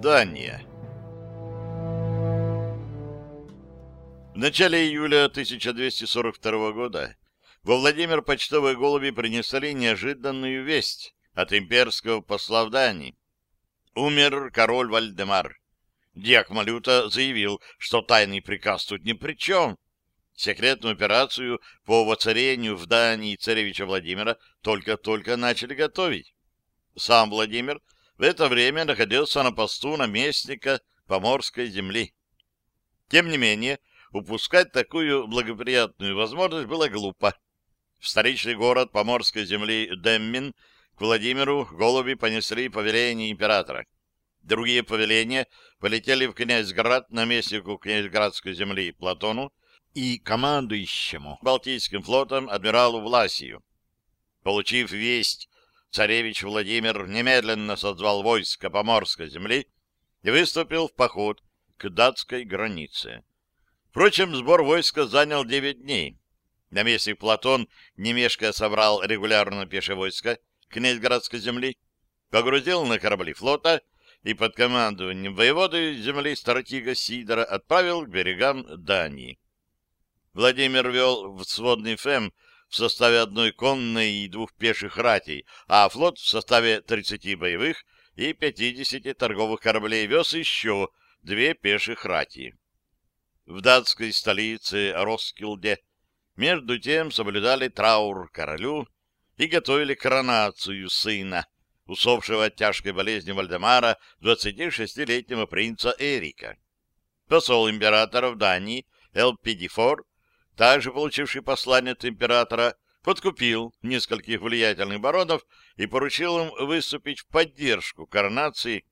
Дания В начале июля 1242 года во Владимир почтовые голуби принесли неожиданную весть от имперского посла в Дании. Умер король Вальдемар. Диак Малюта заявил, что тайный приказ тут ни при чем. Секретную операцию по воцарению в Дании царевича Владимира только-только начали готовить. Сам Владимир в это время находился на посту наместника Поморской земли. Тем не менее, упускать такую благоприятную возможность было глупо. В столичный город Поморской земли Деммин к Владимиру голуби понесли повеление императора. Другие повеления полетели в Князьград наместнику Князьградской земли Платону и командующему Балтийским флотом адмиралу Власию. Получив весть, царевич Владимир немедленно созвал войско Поморской земли и выступил в поход к датской границе. Впрочем, сбор войска занял девять дней. Наместник Платон, немешко собрал регулярно пешее войско князьградской земли, погрузил на корабли флота и под командованием воеводы земли стратега Сидора отправил к берегам Дании. Владимир вел в сводный ФЭМ в составе одной конной и двух пеших ратей, а флот в составе 30 боевых и 50 торговых кораблей вез еще две пеших рати. В датской столице Роскилде между тем соблюдали траур королю и готовили коронацию сына, усопшего от тяжкой болезни Вальдемара, 26-летнего принца Эрика. Посол императора в Дании Элпидифор также получивший послание от императора, подкупил нескольких влиятельных баронов и поручил им выступить в поддержку коронации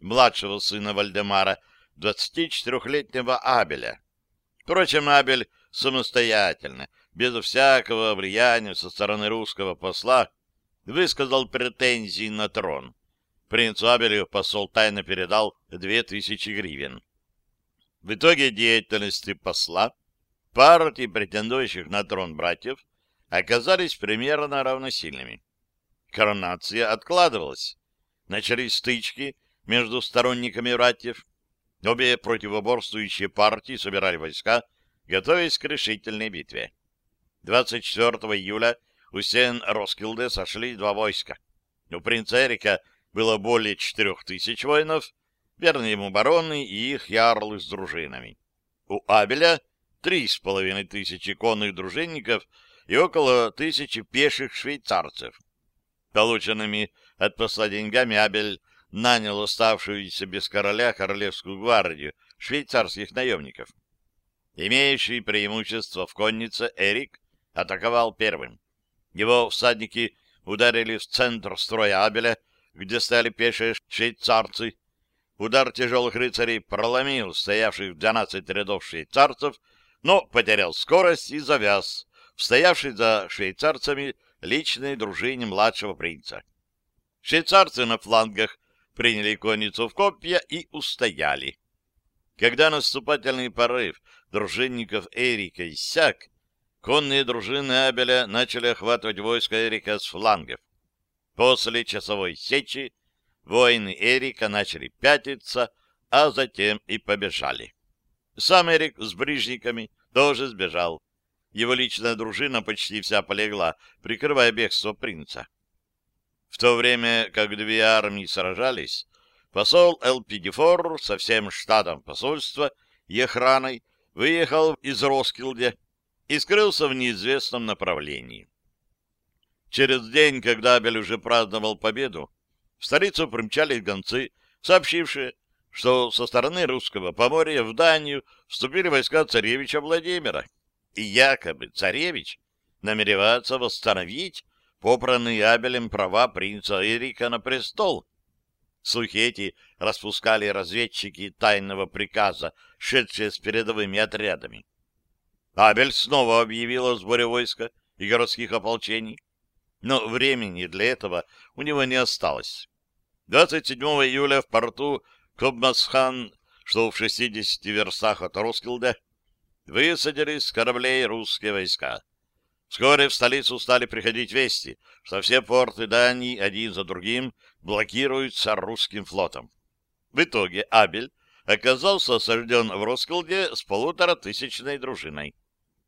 младшего сына Вальдемара, 24-летнего Абеля. Впрочем, Абель самостоятельно, без всякого влияния со стороны русского посла, высказал претензии на трон. Принцу Абелю посол тайно передал 2000 гривен. В итоге деятельности посла партии претендующих на трон братьев оказались примерно равносильными. Коронация откладывалась. Начались стычки между сторонниками братьев. Обе противоборствующие партии собирали войска, готовясь к решительной битве. 24 июля у стен Роскилде сошли два войска. У принца Эрика было более четырех тысяч воинов, верные ему бароны и их ярлы с дружинами. У Абеля три с половиной тысячи конных дружинников и около тысячи пеших швейцарцев. Полученными от посла деньгами Абель нанял оставшуюся без короля королевскую гвардию швейцарских наемников. Имеющий преимущество в коннице Эрик атаковал первым. Его всадники ударили в центр строя Абеля, где стали пешие швейцарцы. Удар тяжелых рыцарей проломил стоявших в 12 рядов швейцарцев но потерял скорость и завяз, стоявший за швейцарцами личной дружине младшего принца. Швейцарцы на флангах приняли конницу в копья и устояли. Когда наступательный порыв дружинников Эрика иссяк, конные дружины Абеля начали охватывать войско Эрика с флангов. После часовой сечи воины Эрика начали пятиться, а затем и побежали. Сам Эрик с брижниками тоже сбежал. Его личная дружина почти вся полегла, прикрывая бегство принца. В то время, как две армии сражались, посол Элпидифор со всем штатом посольства и охраной выехал из Роскилде и скрылся в неизвестном направлении. Через день, когда Абель уже праздновал победу, в столицу примчались гонцы, сообщившие, что со стороны русского поморья в Данию вступили войска царевича Владимира, и якобы царевич намеревается восстановить попранные Абелем права принца Эрика на престол. Слухи эти распускали разведчики тайного приказа, шедшие с передовыми отрядами. Абель снова объявил о сборе войска и городских ополчений, но времени для этого у него не осталось. 27 июля в порту Кобмасхан что в 60 верстах от Роскилда, высадились с кораблей русские войска. Вскоре в столицу стали приходить вести, что все порты Дании один за другим блокируются русским флотом. В итоге Абель оказался осажден в Роскилде с полуторатысячной дружиной.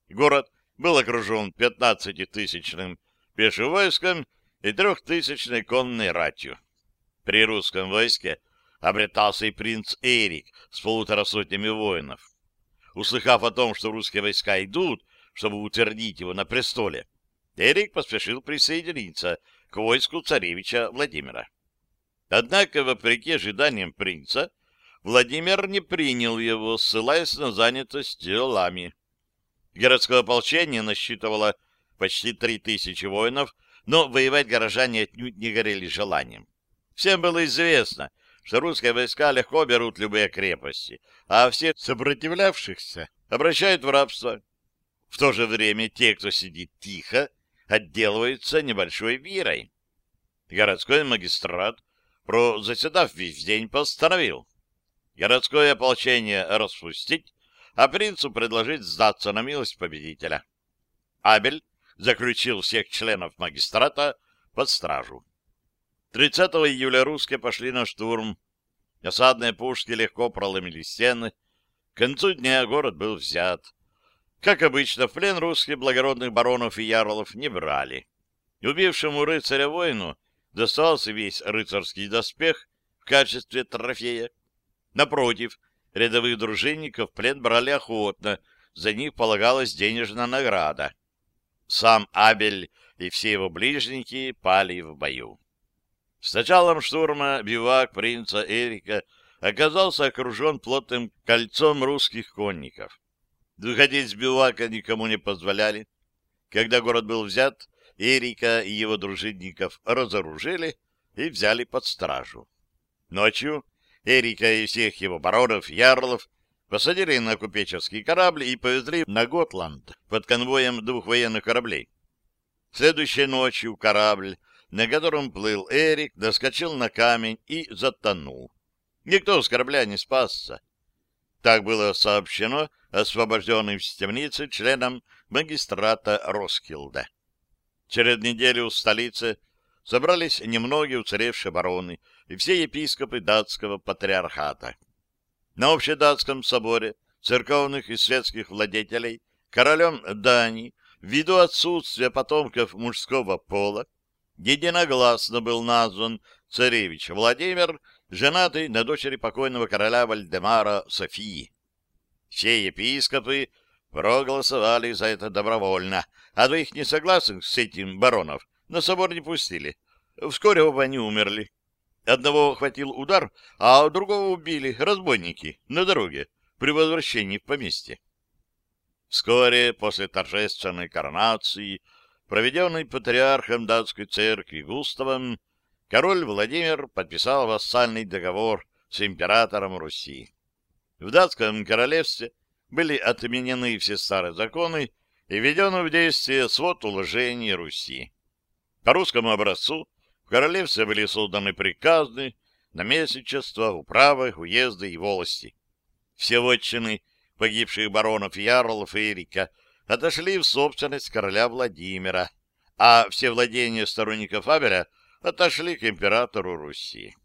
Город был окружен пятнадцатитысячным пешим войском и трехтысячной конной ратью. При русском войске обретался и принц Эрик с полутора сотнями воинов. Услыхав о том, что русские войска идут, чтобы утвердить его на престоле, Эрик поспешил присоединиться к войску царевича Владимира. Однако, вопреки ожиданиям принца, Владимир не принял его, ссылаясь на занятость делами. Городское ополчение насчитывало почти три тысячи воинов, но воевать горожане отнюдь не горели желанием. Всем было известно, что русские войска легко берут любые крепости, а все сопротивлявшихся обращают в рабство. В то же время те, кто сидит тихо, отделываются небольшой вирой. Городской магистрат, про заседав весь день, постановил городское ополчение распустить, а принцу предложить сдаться на милость победителя. Абель заключил всех членов магистрата под стражу. 30 июля русские пошли на штурм. Осадные пушки легко проломили стены. К концу дня город был взят. Как обычно, в плен русских благородных баронов и ярлов не брали. Убившему рыцаря воину достался весь рыцарский доспех в качестве трофея. Напротив, рядовых дружинников плен брали охотно, за них полагалась денежная награда. Сам Абель и все его ближники пали в бою. С началом штурма бивак принца Эрика оказался окружен плотным кольцом русских конников. Выходить с бивака никому не позволяли. Когда город был взят, Эрика и его дружинников разоружили и взяли под стражу. Ночью Эрика и всех его баронов, ярлов посадили на купеческий корабль и повезли на Готланд под конвоем двух военных кораблей. Следующей ночью корабль на котором плыл Эрик, доскочил на камень и затонул. Никто с корабля не спасся. Так было сообщено освобожденным с темницы членам магистрата Роскилда. Через неделю в столице собрались немногие уцелевшие бароны и все епископы датского патриархата. На общедатском соборе церковных и светских владетелей королем Дании, ввиду отсутствия потомков мужского пола, единогласно был назван царевич Владимир, женатый на дочери покойного короля Вальдемара Софии. Все епископы проголосовали за это добровольно, а двоих несогласных с этим баронов на собор не пустили. Вскоре оба они умерли. Одного хватил удар, а другого убили разбойники на дороге при возвращении в поместье. Вскоре после торжественной коронации проведенный патриархом датской церкви Густавом, король Владимир подписал вассальный договор с императором Руси. В датском королевстве были отменены все старые законы и введен в действие свод уложений Руси. По русскому образцу в королевстве были созданы приказы, наместничества, управы, уезды и волости. Все вотчины погибших баронов Ярлов и Эрика отошли в собственность короля Владимира, а все владения сторонников Абеля отошли к императору Руси.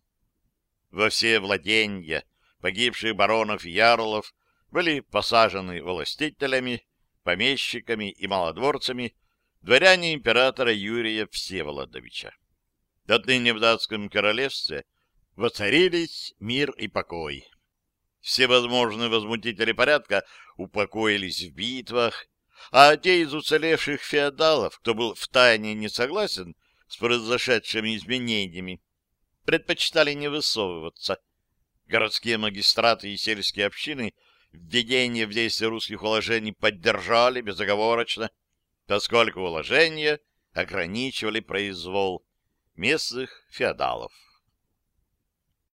Во все владения погибших баронов и ярлов были посажены властителями, помещиками и малодворцами дворяне императора Юрия Всеволодовича. Отныне в датском королевстве воцарились мир и покой. Все возможные возмутители порядка упокоились в битвах, а те из уцелевших феодалов, кто был втайне не согласен с произошедшими изменениями, предпочитали не высовываться. Городские магистраты и сельские общины введение в действие русских уложений поддержали безоговорочно, поскольку уложения ограничивали произвол местных феодалов.